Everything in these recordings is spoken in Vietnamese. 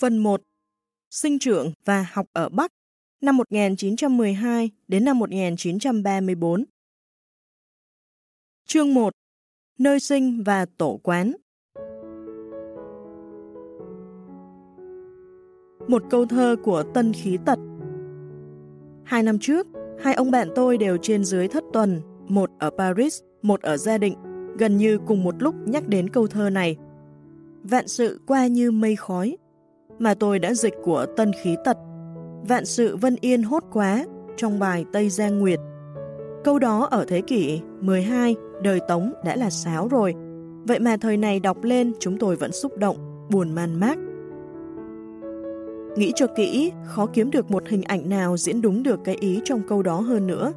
Phần 1. Sinh trưởng và học ở Bắc năm 1912 đến năm 1934. Chương 1. Nơi sinh và tổ quán Một câu thơ của Tân Khí Tật Hai năm trước, hai ông bạn tôi đều trên dưới thất tuần, một ở Paris, một ở Gia Định, gần như cùng một lúc nhắc đến câu thơ này. Vạn sự qua như mây khói, mà tôi đã dịch của Tân Khí Tật. Vạn sự vân yên hốt quá trong bài Tây Giang Nguyệt. Câu đó ở thế kỷ 12, đời Tống đã là sáo rồi. Vậy mà thời này đọc lên chúng tôi vẫn xúc động, buồn man mác. Nghĩ cho kỹ, khó kiếm được một hình ảnh nào diễn đúng được cái ý trong câu đó hơn nữa.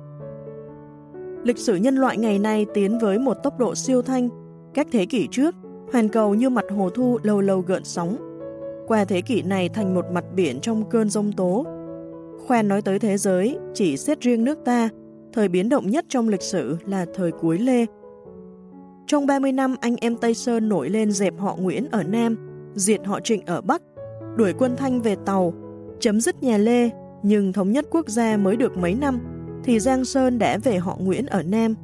Lịch sử nhân loại ngày nay tiến với một tốc độ siêu thanh. Các thế kỷ trước, hoàn cầu như mặt hồ thu lâu lâu gợn sóng. Qua thế kỷ này thành một mặt biển trong cơn rông tố. Khoan nói tới thế giới, chỉ xét riêng nước ta, thời biến động nhất trong lịch sử là thời cuối Lê. Trong 30 năm, anh em Tây Sơn nổi lên dẹp họ Nguyễn ở Nam, diệt họ Trịnh ở Bắc, đuổi quân Thanh về Tàu, chấm dứt nhà Lê, nhưng thống nhất quốc gia mới được mấy năm, thì Giang Sơn đã về họ Nguyễn ở Nam.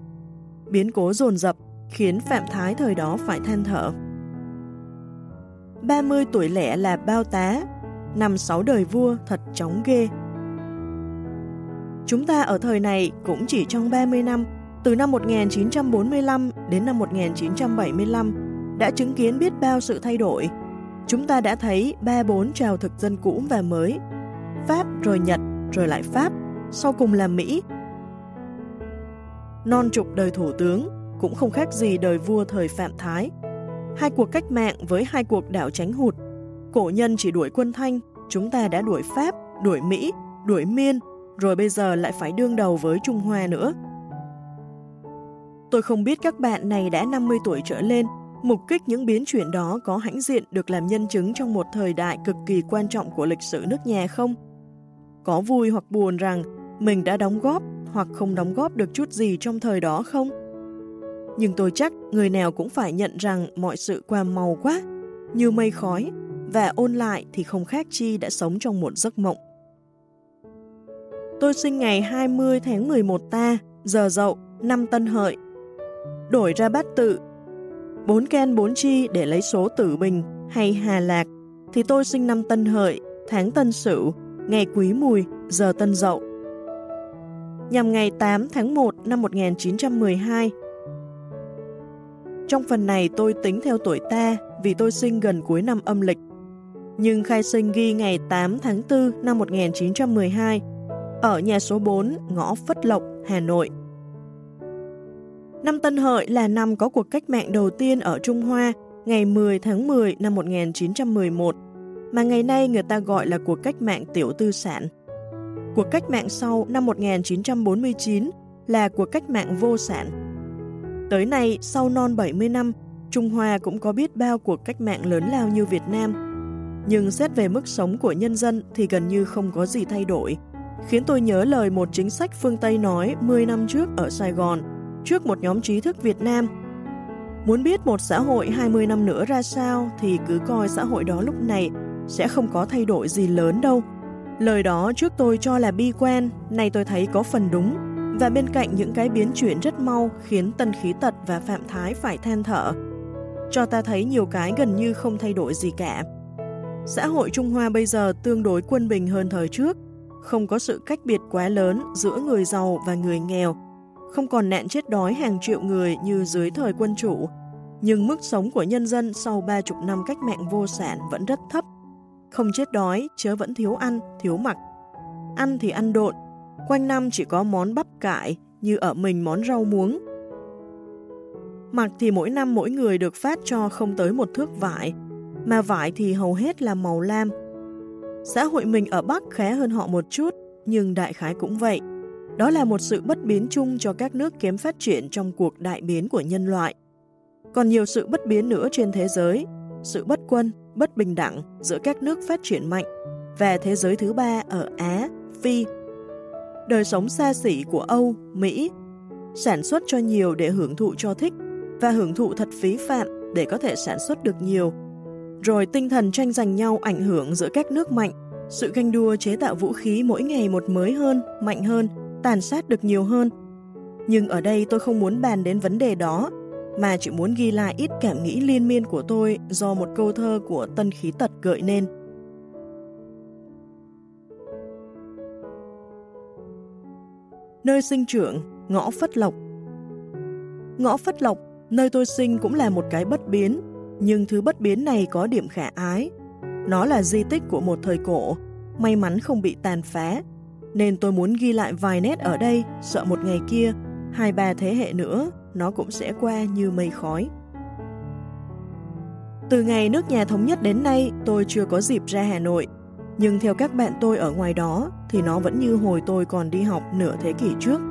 Biến cố dồn dập khiến Phạm Thái thời đó phải than thở. 30 tuổi lẻ là bao tá, năm sáu đời vua thật chóng ghê. Chúng ta ở thời này cũng chỉ trong 30 năm, từ năm 1945 đến năm 1975, đã chứng kiến biết bao sự thay đổi. Chúng ta đã thấy ba bốn trào thực dân cũ và mới, Pháp rồi Nhật rồi lại Pháp, sau cùng là Mỹ. Non trục đời thủ tướng cũng không khác gì đời vua thời Phạm Thái. Hai cuộc cách mạng với hai cuộc đảo tránh hụt. Cổ nhân chỉ đuổi quân Thanh, chúng ta đã đuổi Pháp, đuổi Mỹ, đuổi Miên, rồi bây giờ lại phải đương đầu với Trung Hoa nữa. Tôi không biết các bạn này đã 50 tuổi trở lên, mục kích những biến chuyển đó có hãnh diện được làm nhân chứng trong một thời đại cực kỳ quan trọng của lịch sử nước nhà không? Có vui hoặc buồn rằng mình đã đóng góp hoặc không đóng góp được chút gì trong thời đó không? Nhưng tôi chắc người nào cũng phải nhận rằng mọi sự qua màu quá, như mây khói, và ôn lại thì không khác chi đã sống trong một giấc mộng. Tôi sinh ngày 20 tháng 11 ta, giờ dậu, năm tân hợi. Đổi ra bát tự, bốn ken bốn chi để lấy số tử bình hay hà lạc, thì tôi sinh năm tân hợi, tháng tân sửu, ngày quý mùi, giờ tân dậu. Nhằm ngày 8 tháng 1 năm 1912. Trong phần này tôi tính theo tuổi ta vì tôi sinh gần cuối năm âm lịch. Nhưng khai sinh ghi ngày 8 tháng 4 năm 1912 ở nhà số 4, ngõ Phất Lộc, Hà Nội. Năm Tân Hợi là năm có cuộc cách mạng đầu tiên ở Trung Hoa, ngày 10 tháng 10 năm 1911 mà ngày nay người ta gọi là cuộc cách mạng tiểu tư sản. Cuộc cách mạng sau năm 1949 là cuộc cách mạng vô sản. Tới nay, sau non 70 năm, Trung Hoa cũng có biết bao cuộc cách mạng lớn lao như Việt Nam. Nhưng xét về mức sống của nhân dân thì gần như không có gì thay đổi, khiến tôi nhớ lời một chính sách phương Tây nói 10 năm trước ở Sài Gòn, trước một nhóm trí thức Việt Nam. Muốn biết một xã hội 20 năm nữa ra sao thì cứ coi xã hội đó lúc này sẽ không có thay đổi gì lớn đâu. Lời đó trước tôi cho là bi quan, nay tôi thấy có phần đúng, và bên cạnh những cái biến chuyển rất mau khiến Tân Khí Tật và Phạm Thái phải than thở. Cho ta thấy nhiều cái gần như không thay đổi gì cả. Xã hội Trung Hoa bây giờ tương đối quân bình hơn thời trước, không có sự cách biệt quá lớn giữa người giàu và người nghèo, không còn nạn chết đói hàng triệu người như dưới thời quân chủ, nhưng mức sống của nhân dân sau ba chục năm cách mạng vô sản vẫn rất thấp không chết đói, chớ vẫn thiếu ăn, thiếu mặc. Ăn thì ăn độn, quanh năm chỉ có món bắp cải, như ở mình món rau muống. Mặc thì mỗi năm mỗi người được phát cho không tới một thước vải, mà vải thì hầu hết là màu lam. Xã hội mình ở Bắc khá hơn họ một chút, nhưng đại khái cũng vậy. Đó là một sự bất biến chung cho các nước kém phát triển trong cuộc đại biến của nhân loại. Còn nhiều sự bất biến nữa trên thế giới, sự bất quân, bất bình đẳng giữa các nước phát triển mạnh và thế giới thứ ba ở Á, Phi. Đời sống xa xỉ của Âu, Mỹ, sản xuất cho nhiều để hưởng thụ cho thích và hưởng thụ thật phí phạm để có thể sản xuất được nhiều. Rồi tinh thần tranh giành nhau ảnh hưởng giữa các nước mạnh, sự ganh đua chế tạo vũ khí mỗi ngày một mới hơn, mạnh hơn, tàn sát được nhiều hơn. Nhưng ở đây tôi không muốn bàn đến vấn đề đó, mà chỉ muốn ghi lại ít cảm nghĩ liên miên của tôi do một câu thơ của Tân Khí Tật gợi nên. Nơi sinh trưởng, ngõ Phất Lộc Ngõ Phất Lộc, nơi tôi sinh cũng là một cái bất biến, nhưng thứ bất biến này có điểm khả ái. Nó là di tích của một thời cổ, may mắn không bị tàn phá, nên tôi muốn ghi lại vài nét ở đây, sợ một ngày kia, hai ba thế hệ nữa, nó cũng sẽ qua như mây khói. Từ ngày nước nhà thống nhất đến nay, tôi chưa có dịp ra Hà Nội, nhưng theo các bạn tôi ở ngoài đó thì nó vẫn như hồi tôi còn đi học nửa thế kỷ trước.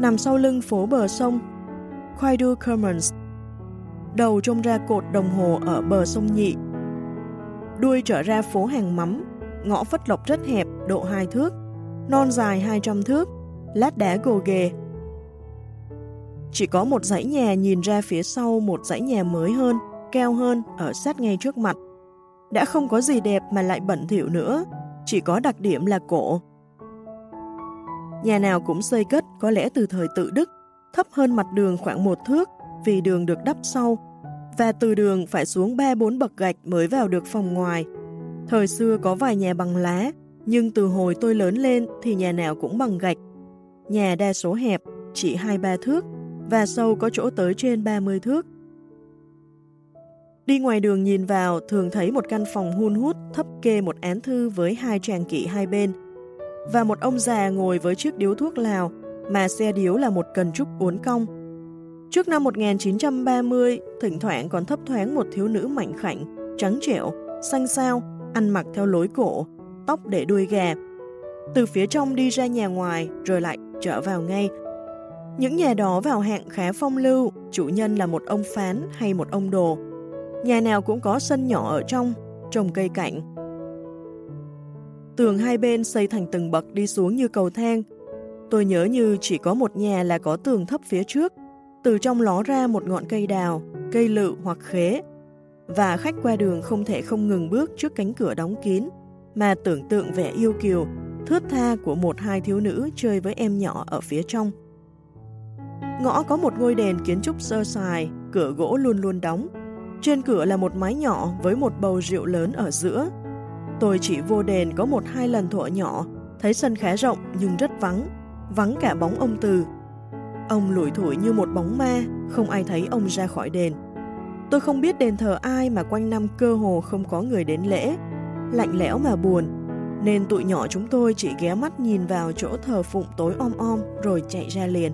Nằm sau lưng phố bờ sông, Quaidu Commons, đầu trông ra cột đồng hồ ở bờ sông Nhị, đuôi trở ra phố hàng mắm, ngõ phất lộc rất hẹp, độ 2 thước, non dài 200 thước, lát đá gồ ghề. Chỉ có một dãy nhà nhìn ra phía sau một dãy nhà mới hơn, cao hơn, ở sát ngay trước mặt. Đã không có gì đẹp mà lại bẩn thỉu nữa, chỉ có đặc điểm là cổ. Nhà nào cũng xây cất có lẽ từ thời tự Đức, thấp hơn mặt đường khoảng một thước vì đường được đắp sau, và từ đường phải xuống 3-4 bậc gạch mới vào được phòng ngoài. Thời xưa có vài nhà bằng lá, nhưng từ hồi tôi lớn lên thì nhà nào cũng bằng gạch. Nhà đa số hẹp, chỉ 2-3 thước, và sâu có chỗ tới trên 30 thước. Đi ngoài đường nhìn vào, thường thấy một căn phòng hun hút thấp kê một án thư với hai tràng kỵ hai bên, và một ông già ngồi với chiếc điếu thuốc lào, mà xe điếu là một cần trúc uốn cong. Trước năm 1930, thỉnh thoảng còn thấp thoáng một thiếu nữ mạnh khảnh, trắng trẻo, xanh xao, ăn mặc theo lối cổ, tóc để đuôi gà. Từ phía trong đi ra nhà ngoài, rồi lại trở vào ngay. Những nhà đó vào hạng khá phong lưu, chủ nhân là một ông phán hay một ông đồ. Nhà nào cũng có sân nhỏ ở trong, trồng cây cảnh. Tường hai bên xây thành từng bậc đi xuống như cầu thang. Tôi nhớ như chỉ có một nhà là có tường thấp phía trước, từ trong ló ra một ngọn cây đào, cây lự hoặc khế, và khách qua đường không thể không ngừng bước trước cánh cửa đóng kín, mà tưởng tượng vẻ yêu kiều, thướt tha của một hai thiếu nữ chơi với em nhỏ ở phía trong. Ngõ có một ngôi đền kiến trúc sơ sài, cửa gỗ luôn luôn đóng, trên cửa là một mái nhỏ với một bầu rượu lớn ở giữa. Tôi chỉ vô đền có một hai lần thuở nhỏ, thấy sân khá rộng nhưng rất vắng, vắng cả bóng ông Từ. Ông lủi thủi như một bóng ma, không ai thấy ông ra khỏi đền. Tôi không biết đền thờ ai mà quanh năm cơ hồ không có người đến lễ, lạnh lẽo mà buồn, nên tụi nhỏ chúng tôi chỉ ghé mắt nhìn vào chỗ thờ phụng tối om om rồi chạy ra liền.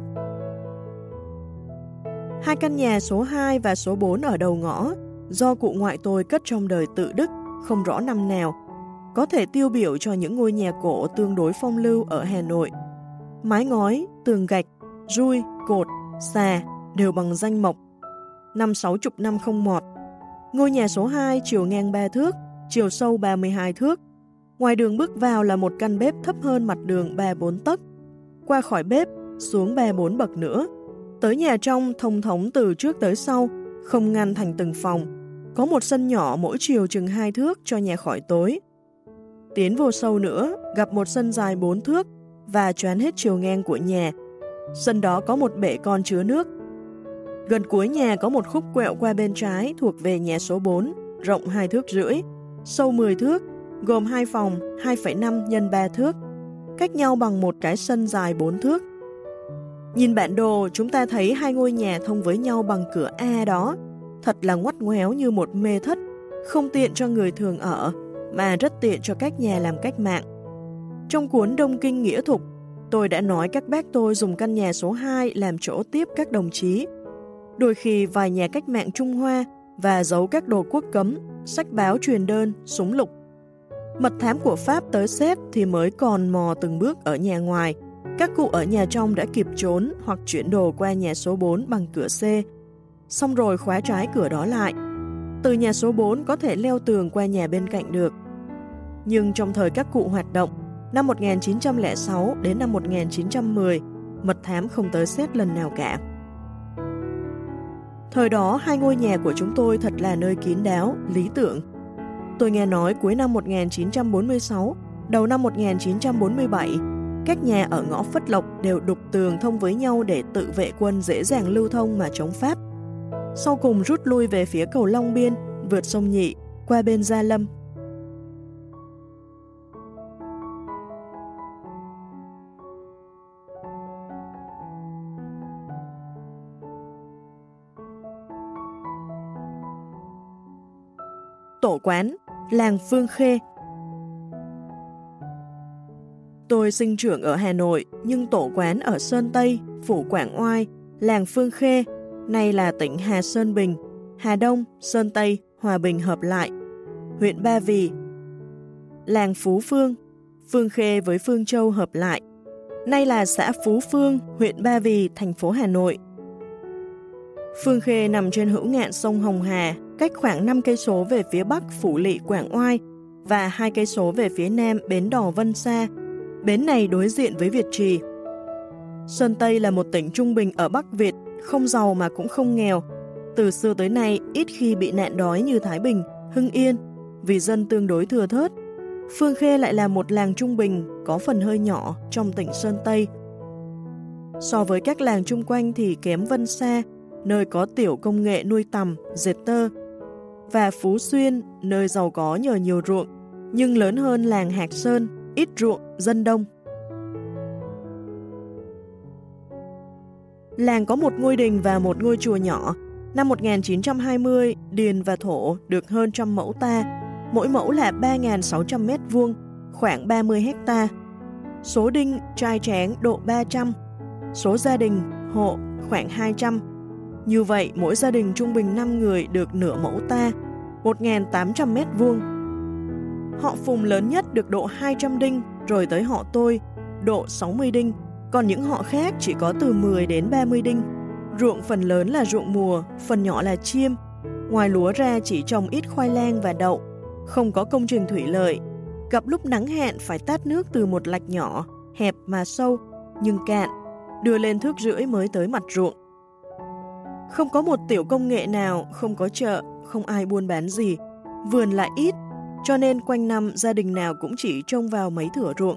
Hai căn nhà số 2 và số 4 ở đầu ngõ, do cụ ngoại tôi cất trong đời tự đức, không rõ năm nào, có thể tiêu biểu cho những ngôi nhà cổ tương đối phong lưu ở Hà Nội. Mái ngói, tường gạch, rui, cột, xà đều bằng danh mộc. Năm sáu chục năm không mọt. Ngôi nhà số 2 chiều ngang 3 thước, chiều sâu 32 thước. Ngoài đường bước vào là một căn bếp thấp hơn mặt đường 3-4 tấc. Qua khỏi bếp, xuống 3-4 bậc nữa, Tới nhà trong thông thống từ trước tới sau, không ngăn thành từng phòng. Có một sân nhỏ mỗi chiều chừng hai thước cho nhà khỏi tối. Tiến vô sâu nữa, gặp một sân dài bốn thước và choán hết chiều ngang của nhà. Sân đó có một bể con chứa nước. Gần cuối nhà có một khúc quẹo qua bên trái thuộc về nhà số 4, rộng 2 thước rưỡi, sâu 10 thước, gồm hai phòng 2,5 x 3 thước, cách nhau bằng một cái sân dài 4 thước. Nhìn bản đồ, chúng ta thấy hai ngôi nhà thông với nhau bằng cửa A đó. Thật là ngoắt ngoéo như một mê thất, không tiện cho người thường ở, mà rất tiện cho các nhà làm cách mạng. Trong cuốn Đông Kinh Nghĩa Thục, tôi đã nói các bác tôi dùng căn nhà số 2 làm chỗ tiếp các đồng chí. Đôi khi vài nhà cách mạng Trung Hoa và giấu các đồ quốc cấm, sách báo truyền đơn, súng lục. Mật thám của Pháp tới xếp thì mới còn mò từng bước ở nhà ngoài, các cụ ở nhà trong đã kịp trốn hoặc chuyển đồ qua nhà số 4 bằng cửa C, xong rồi khóa trái cửa đó lại. Từ nhà số 4 có thể leo tường qua nhà bên cạnh được. Nhưng trong thời các cụ hoạt động, năm 1906 đến năm 1910, mật thám không tới xét lần nào cả. Thời đó hai ngôi nhà của chúng tôi thật là nơi kín đáo, lý tưởng. Tôi nghe nói cuối năm 1946, đầu năm 1947, các nhà ở ngõ Phất Lộc đều đục tường thông với nhau để tự vệ quân dễ dàng lưu thông mà chống Pháp. Sau cùng rút lui về phía cầu Long Biên, vượt sông Nhị, qua bên Gia Lâm. Tổ quán, làng Phương Khê Tôi sinh trưởng ở Hà Nội, nhưng tổ quán ở Sơn Tây, Phủ Quảng Oai, làng Phương Khê, nay là tỉnh Hà Sơn Bình, Hà Đông, Sơn Tây, Hòa Bình hợp lại, huyện Ba Vì, làng Phú Phương, Phương Khê với Phương Châu hợp lại, nay là xã Phú Phương, huyện Ba Vì, thành phố Hà Nội. Phương Khê nằm trên hữu ngạn sông Hồng Hà, cách khoảng 5 cây số về phía bắc Phủ Lị Quảng Oai và hai cây số về phía nam Bến Đỏ Vân Sa, Bến này đối diện với Việt Trì. Sơn Tây là một tỉnh trung bình ở Bắc Việt, không giàu mà cũng không nghèo. Từ xưa tới nay ít khi bị nạn đói như Thái Bình, Hưng Yên, vì dân tương đối thừa thớt. Phương Khê lại là một làng trung bình, có phần hơi nhỏ trong tỉnh Sơn Tây. So với các làng chung quanh thì kém Vân Sa, nơi có tiểu công nghệ nuôi tầm, dệt tơ, và Phú Xuyên, nơi giàu có nhờ nhiều ruộng, nhưng lớn hơn làng Hạc Sơn, ít ruộng, dân đông. Làng có một ngôi đình và một ngôi chùa nhỏ. Năm 1920, điền và thổ được hơn trăm mẫu ta, mỗi mẫu là 3.600 mét vuông, khoảng 30 hecta. Số đinh, trai tráng độ 300, số gia đình, hộ khoảng 200. Như vậy, mỗi gia đình trung bình 5 người được nửa mẫu ta, 1.800 mét vuông Họ Phùng lớn nhất được độ 200 đinh, rồi tới họ tôi, độ 60 đinh, còn những họ khác chỉ có từ 10 đến 30 đinh. Ruộng phần lớn là ruộng mùa, phần nhỏ là chiêm. Ngoài lúa ra chỉ trồng ít khoai lang và đậu, không có công trình thủy lợi. Gặp lúc nắng hạn phải tát nước từ một lạch nhỏ, hẹp mà sâu, nhưng cạn, đưa lên thước rưỡi mới tới mặt ruộng. Không có một tiểu công nghệ nào, không có chợ, không ai buôn bán gì, vườn lại ít, cho nên quanh năm gia đình nào cũng chỉ trông vào mấy thửa ruộng.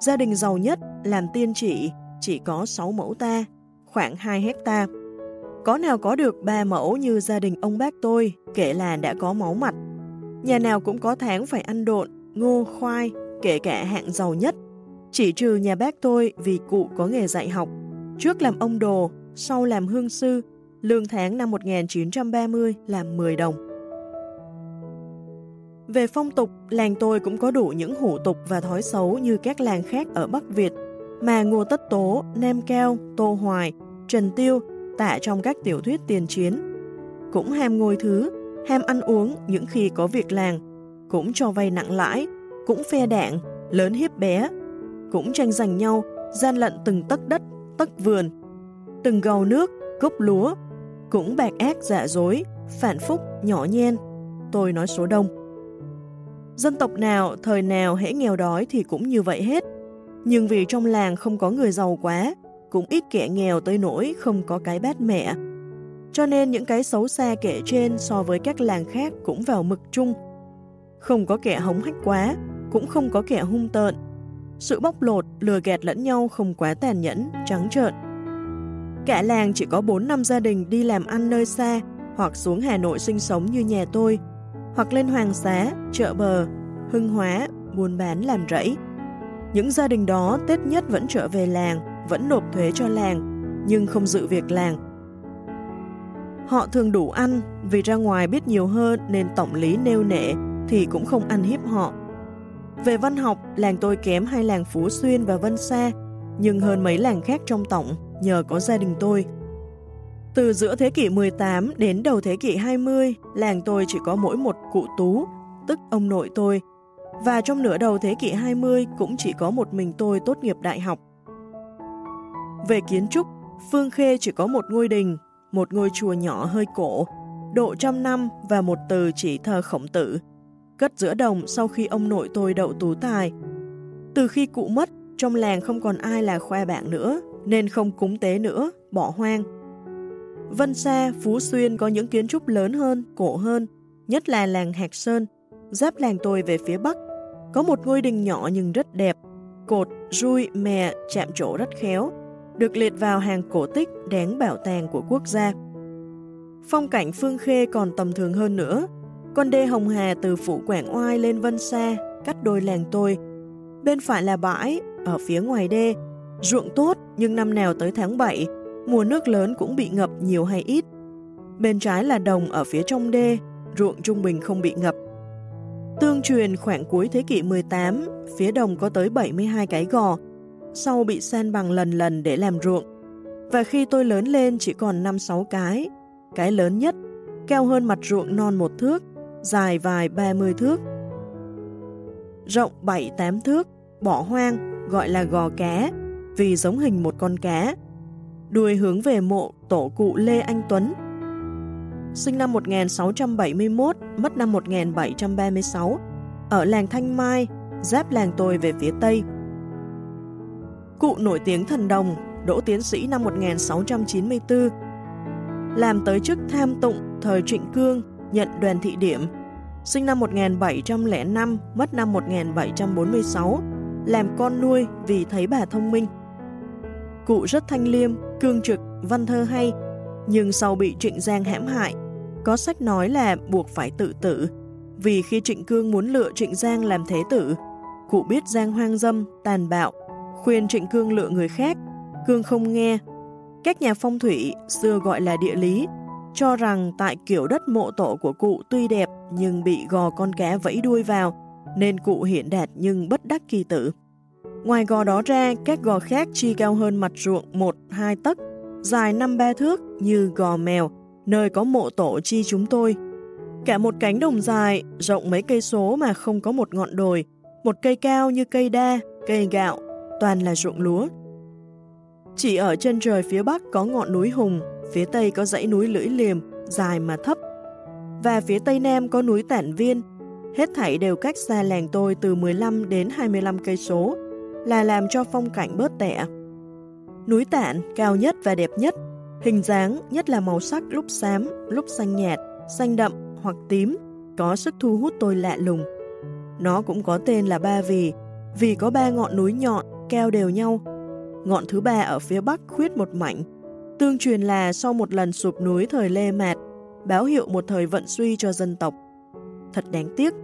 Gia đình giàu nhất làm tiên chỉ chỉ có 6 mẫu ta, khoảng 2 hecta. Có nào có được 3 mẫu như gia đình ông bác tôi, kể là đã có máu mặt. Nhà nào cũng có tháng phải ăn độn, ngô, khoai, kể cả hạng giàu nhất. Chỉ trừ nhà bác tôi vì cụ có nghề dạy học. Trước làm ông đồ, sau làm hương sư, lương tháng năm 1930 là 10 đồng. Về phong tục, làng tôi cũng có đủ những hủ tục và thói xấu như các làng khác ở Bắc Việt, mà Ngô Tất Tố, Nem Keo, Tô Hoài, Trần Tiêu tả trong các tiểu thuyết tiền chiến. Cũng ham ngôi thứ, ham ăn uống những khi có việc làng, cũng cho vay nặng lãi, cũng phe đạn, lớn hiếp bé, cũng tranh giành nhau, gian lận từng tấc đất, tấc vườn, từng gầu nước, gốc lúa, cũng bạc ác giả dối, phản phúc, nhỏ nhen. Tôi nói số đông. Dân tộc nào, thời nào hễ nghèo đói thì cũng như vậy hết. Nhưng vì trong làng không có người giàu quá, cũng ít kẻ nghèo tới nỗi không có cái bát mẹ. Cho nên những cái xấu xa kể trên so với các làng khác cũng vào mực chung. Không có kẻ hống hách quá, cũng không có kẻ hung tợn. Sự bóc lột, lừa gạt lẫn nhau không quá tàn nhẫn, trắng trợn. Cả làng chỉ có 4 năm gia đình đi làm ăn nơi xa hoặc xuống Hà Nội sinh sống như nhà tôi, hoặc lên Hoàng Xá, chợ bờ, Hưng Hóa, buôn bán làm rẫy. Những gia đình đó Tết nhất vẫn trở về làng, vẫn nộp thuế cho làng, nhưng không dự việc làng. Họ thường đủ ăn, vì ra ngoài biết nhiều hơn nên tổng lý nêu nệ thì cũng không ăn hiếp họ. Về văn học, làng tôi kém hai làng Phú Xuyên và Vân Sa, nhưng hơn mấy làng khác trong tổng nhờ có gia đình tôi. Từ giữa thế kỷ 18 đến đầu thế kỷ 20, làng tôi chỉ có mỗi một cụ tú, tức ông nội tôi, và trong nửa đầu thế kỷ 20 cũng chỉ có một mình tôi tốt nghiệp đại học. Về kiến trúc, Phương Khê chỉ có một ngôi đình, một ngôi chùa nhỏ hơi cổ, độ trăm năm và một từ chỉ thờ khổng tử, cất giữa đồng sau khi ông nội tôi đậu tú tài. Từ khi cụ mất, trong làng không còn ai là khoe bạn nữa, nên không cúng tế nữa, bỏ hoang. Vân Sa, Phú Xuyên có những kiến trúc lớn hơn, cổ hơn, nhất là làng Hạc Sơn, giáp làng tôi về phía bắc. Có một ngôi đình nhỏ nhưng rất đẹp, cột, rui, mè, chạm trổ rất khéo, được liệt vào hàng cổ tích đáng bảo tàng của quốc gia. Phong cảnh Phương Khê còn tầm thường hơn nữa. Con đê Hồng Hà từ Phủ Quảng Oai lên Vân Sa, cắt đôi làng tôi. Bên phải là bãi, ở phía ngoài đê. Ruộng tốt, nhưng năm nào tới tháng 7, mùa nước lớn cũng bị ngập nhiều hay ít. Bên trái là đồng ở phía trong đê, ruộng trung bình không bị ngập. Tương truyền khoảng cuối thế kỷ 18, phía đồng có tới 72 cái gò, sau bị san bằng lần lần để làm ruộng. Và khi tôi lớn lên chỉ còn 5-6 cái, cái lớn nhất, keo hơn mặt ruộng non một thước, dài vài 30 thước. Rộng 7-8 thước, bỏ hoang, gọi là gò cá, vì giống hình một con cá. Đuôi hướng về mộ tổ cụ Lê Anh Tuấn, sinh năm 1671, mất năm 1736, ở làng Thanh Mai, giáp làng tôi về phía Tây. Cụ nổi tiếng thần đồng, đỗ tiến sĩ năm 1694, làm tới chức tham tụng thời Trịnh Cương, nhận đoàn thị điểm, sinh năm 1705, mất năm 1746, làm con nuôi vì thấy bà thông minh. Cụ rất thanh liêm, cương trực, văn thơ hay, nhưng sau bị Trịnh Giang hãm hại, có sách nói là buộc phải tự tử, vì khi Trịnh Cương muốn lựa Trịnh Giang làm thế tử, cụ biết Giang hoang dâm, tàn bạo, khuyên Trịnh Cương lựa người khác, Cương không nghe. Các nhà phong thủy xưa gọi là địa lý, cho rằng tại kiểu đất mộ tổ của cụ tuy đẹp nhưng bị gò con cá vẫy đuôi vào, nên cụ hiện đạt nhưng bất đắc kỳ tử. Ngoài gò đó ra, các gò khác chi cao hơn mặt ruộng 1-2 tấc, dài 5-3 thước như gò mèo, nơi có mộ tổ chi chúng tôi. Cả một cánh đồng dài, rộng mấy cây số mà không có một ngọn đồi, một cây cao như cây đa, cây gạo, toàn là ruộng lúa. Chỉ ở chân trời phía bắc có ngọn núi Hùng, phía tây có dãy núi Lưỡi Liềm, dài mà thấp, và phía tây nam có núi Tản Viên, hết thảy đều cách xa làng tôi từ 15 đến 25 cây số, là làm cho phong cảnh bớt tẻ. Núi Tản cao nhất và đẹp nhất, hình dáng nhất là màu sắc lúc xám, lúc xanh nhạt, xanh đậm hoặc tím, có sức thu hút tôi lạ lùng. Nó cũng có tên là Ba Vì, vì có ba ngọn núi nhọn, keo đều nhau. Ngọn thứ ba ở phía bắc khuyết một mảnh. Tương truyền là sau một lần sụp núi thời Lê Mạt, báo hiệu một thời vận suy cho dân tộc. Thật đáng tiếc,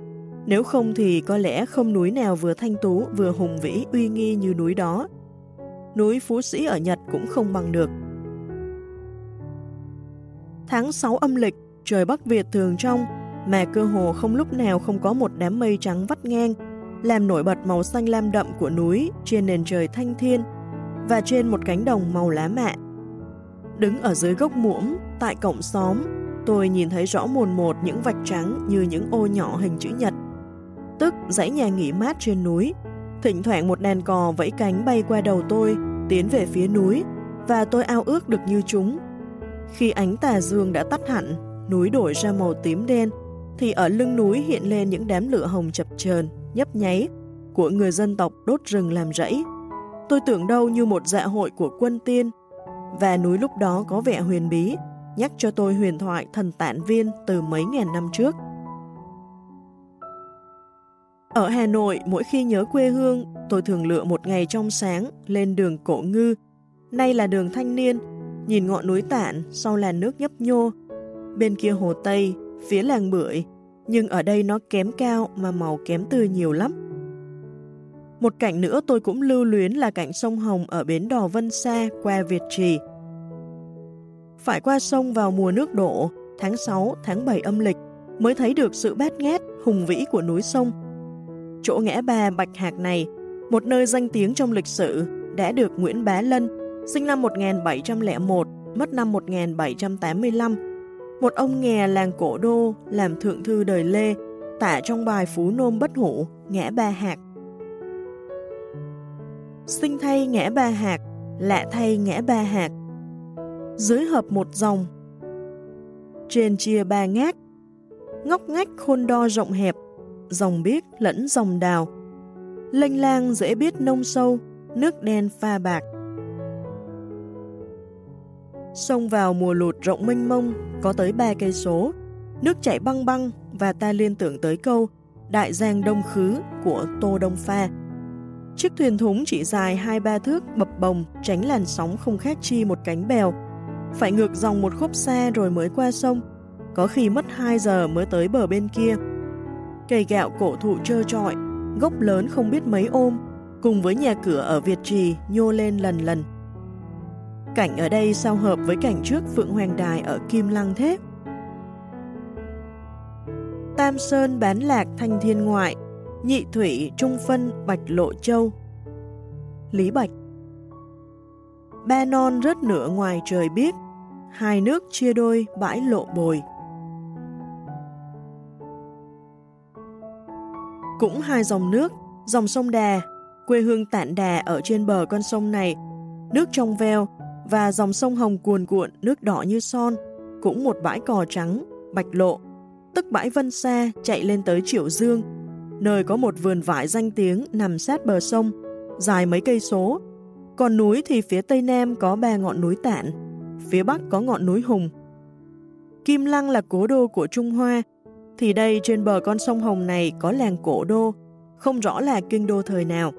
nếu không thì có lẽ không núi nào vừa thanh tú vừa hùng vĩ uy nghi như núi đó. Núi Phú Sĩ ở Nhật cũng không bằng được. Tháng 6 âm lịch, trời Bắc Việt thường trong, mà cơ hồ không lúc nào không có một đám mây trắng vắt ngang, làm nổi bật màu xanh lam đậm của núi trên nền trời thanh thiên và trên một cánh đồng màu lá mạ. Đứng ở dưới gốc muỗng, tại cổng xóm, tôi nhìn thấy rõ mồn một những vạch trắng như những ô nhỏ hình chữ nhật, tức dãy nhà nghỉ mát trên núi. Thỉnh thoảng một đàn cò vẫy cánh bay qua đầu tôi, tiến về phía núi, và tôi ao ước được như chúng. Khi ánh tà dương đã tắt hẳn, núi đổi ra màu tím đen, thì ở lưng núi hiện lên những đám lửa hồng chập chờn, nhấp nháy của người dân tộc đốt rừng làm rẫy. Tôi tưởng đâu như một dạ hội của quân tiên, và núi lúc đó có vẻ huyền bí, nhắc cho tôi huyền thoại thần tản viên từ mấy ngàn năm trước. Ở Hà Nội, mỗi khi nhớ quê hương, tôi thường lựa một ngày trong sáng lên đường Cổ Ngư, nay là đường Thanh Niên, nhìn ngọn núi tản sau làn nước nhấp nhô. Bên kia hồ Tây, phía làng Bưởi, nhưng ở đây nó kém cao mà màu kém tươi nhiều lắm. Một cảnh nữa tôi cũng lưu luyến là cảnh sông Hồng ở bến đò Vân Sa qua Việt Trì. Phải qua sông vào mùa nước đổ, tháng 6, tháng 7 âm lịch, mới thấy được sự bát ngát, hùng vĩ của núi sông. Chỗ ngã ba Bạch Hạc này, một nơi danh tiếng trong lịch sử, đã được Nguyễn Bá Lân, sinh năm 1701, mất năm 1785, một ông nghè làng cổ đô làm thượng thư đời Lê, tả trong bài Phú Nôm Bất Hủ, ngã ba hạt. Sinh thay ngã ba hạt, lạ thay ngã ba hạt. Dưới hợp một dòng, trên chia ba ngác. ngóc ngách khôn đo rộng hẹp, dòng biếc lẫn dòng đào. Lênh lang dễ biết nông sâu, nước đen pha bạc. Sông vào mùa lụt rộng mênh mông, có tới ba cây số, nước chảy băng băng và ta liên tưởng tới câu Đại Giang Đông Khứ của Tô Đông Pha. Chiếc thuyền thúng chỉ dài hai ba thước bập bồng, tránh làn sóng không khác chi một cánh bèo. Phải ngược dòng một khúc xa rồi mới qua sông, có khi mất 2 giờ mới tới bờ bên kia. Cây gạo cổ thụ trơ trọi, gốc lớn không biết mấy ôm, cùng với nhà cửa ở Việt Trì nhô lên lần lần. Cảnh ở đây sao hợp với cảnh trước Phượng Hoàng Đài ở Kim Lăng thế? Tam Sơn bán lạc thanh thiên ngoại, nhị thủy trung phân bạch lộ châu. Lý Bạch Ba non rớt nửa ngoài trời biết, hai nước chia đôi bãi lộ bồi. Cũng hai dòng nước, dòng sông Đà, quê hương tản đà ở trên bờ con sông này, nước trong veo, và dòng sông Hồng cuồn cuộn, nước đỏ như son, cũng một bãi cò trắng, bạch lộ, tức bãi Vân Sa chạy lên tới Triệu Dương, nơi có một vườn vải danh tiếng nằm sát bờ sông, dài mấy cây số. Còn núi thì phía tây nam có ba ngọn núi tản, phía bắc có ngọn núi Hùng. Kim Lăng là cố đô của Trung Hoa, thì đây trên bờ con sông Hồng này có làng cổ đô, không rõ là kinh đô thời nào.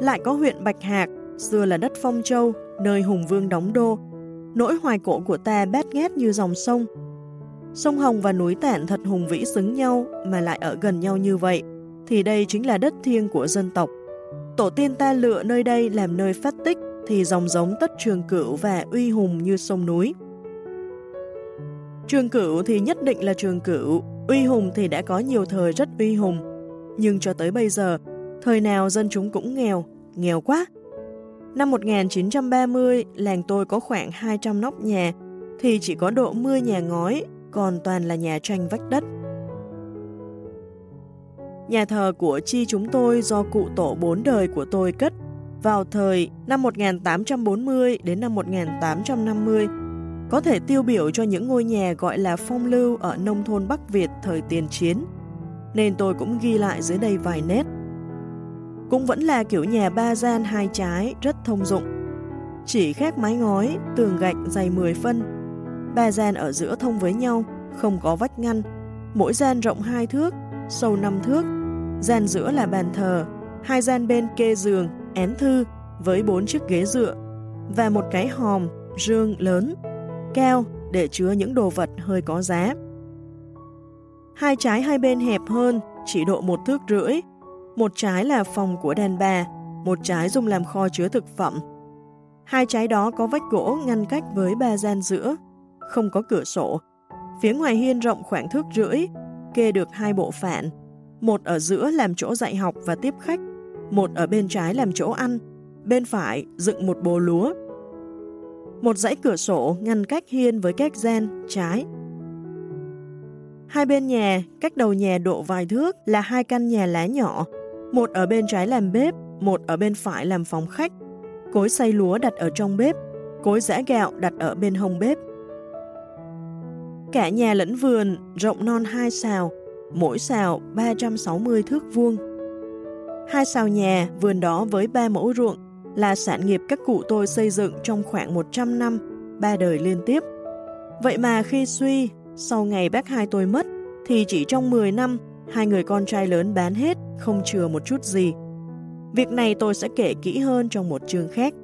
Lại có huyện Bạch Hạc, xưa là đất Phong Châu, nơi Hùng Vương đóng đô. Nỗi hoài cổ của ta bét nghét như dòng sông. Sông Hồng và núi Tản thật hùng vĩ xứng nhau mà lại ở gần nhau như vậy, thì đây chính là đất thiêng của dân tộc. Tổ tiên ta lựa nơi đây làm nơi phát tích thì dòng giống tất trường cửu và uy hùng như sông núi. Trường cửu thì nhất định là trường cửu, uy hùng thì đã có nhiều thời rất uy hùng. Nhưng cho tới bây giờ, thời nào dân chúng cũng nghèo, nghèo quá. Năm 1930, làng tôi có khoảng 200 nóc nhà, thì chỉ có độ 10 nhà ngói, còn toàn là nhà tranh vách đất. Nhà thờ của chi chúng tôi do cụ tổ bốn đời của tôi cất vào thời năm 1840 đến năm 1850 có thể tiêu biểu cho những ngôi nhà gọi là phong lưu ở nông thôn Bắc Việt thời tiền chiến, nên tôi cũng ghi lại dưới đây vài nét. Cũng vẫn là kiểu nhà ba gian hai trái, rất thông dụng. Chỉ khác mái ngói, tường gạch dày 10 phân, ba gian ở giữa thông với nhau, không có vách ngăn, mỗi gian rộng 2 thước, sâu 5 thước, gian giữa là bàn thờ, hai gian bên kê giường, én thư với bốn chiếc ghế dựa và một cái hòm, rương lớn keo để chứa những đồ vật hơi có giá. Hai trái hai bên hẹp hơn, chỉ độ một thước rưỡi. Một trái là phòng của đàn bà, một trái dùng làm kho chứa thực phẩm. Hai trái đó có vách gỗ ngăn cách với ba gian giữa, không có cửa sổ. Phía ngoài hiên rộng khoảng thước rưỡi, kê được hai bộ phản, một ở giữa làm chỗ dạy học và tiếp khách, một ở bên trái làm chỗ ăn, bên phải dựng một bồ lúa một dãy cửa sổ ngăn cách hiên với các gen trái. Hai bên nhà, cách đầu nhà độ vài thước là hai căn nhà lá nhỏ, một ở bên trái làm bếp, một ở bên phải làm phòng khách. Cối xay lúa đặt ở trong bếp, cối giã gạo đặt ở bên hông bếp. Cả nhà lẫn vườn rộng non hai xào, mỗi xào 360 thước vuông. Hai xào nhà, vườn đó với ba mẫu ruộng, là sản nghiệp các cụ tôi xây dựng trong khoảng 100 năm, ba đời liên tiếp. Vậy mà khi suy, sau ngày bác hai tôi mất, thì chỉ trong 10 năm, hai người con trai lớn bán hết, không chừa một chút gì. Việc này tôi sẽ kể kỹ hơn trong một chương khác.